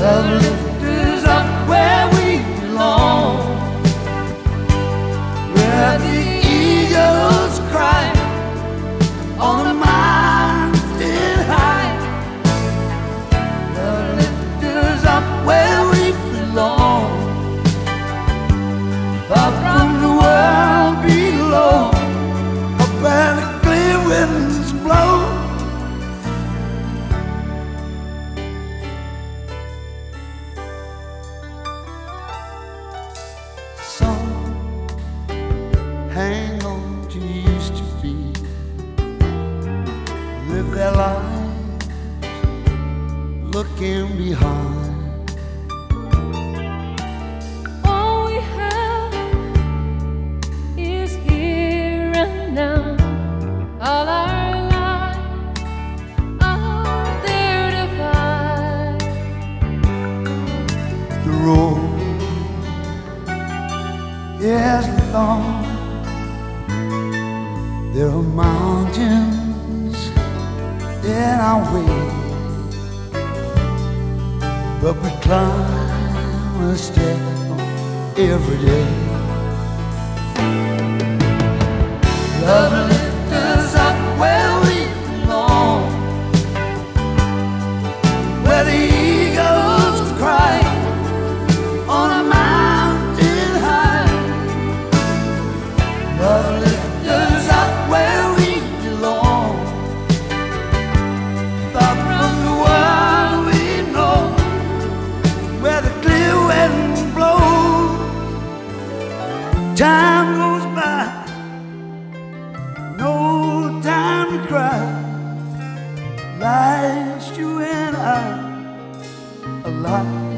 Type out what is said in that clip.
Love hang on to used to be, live their lives looking behind. All we have is here and now. All our lives out there to find. The road is long. There are mountains in our way, but we climb a step every day. Love lifts us up where we belong, where the eagles cry on a mountain high. Love Life's you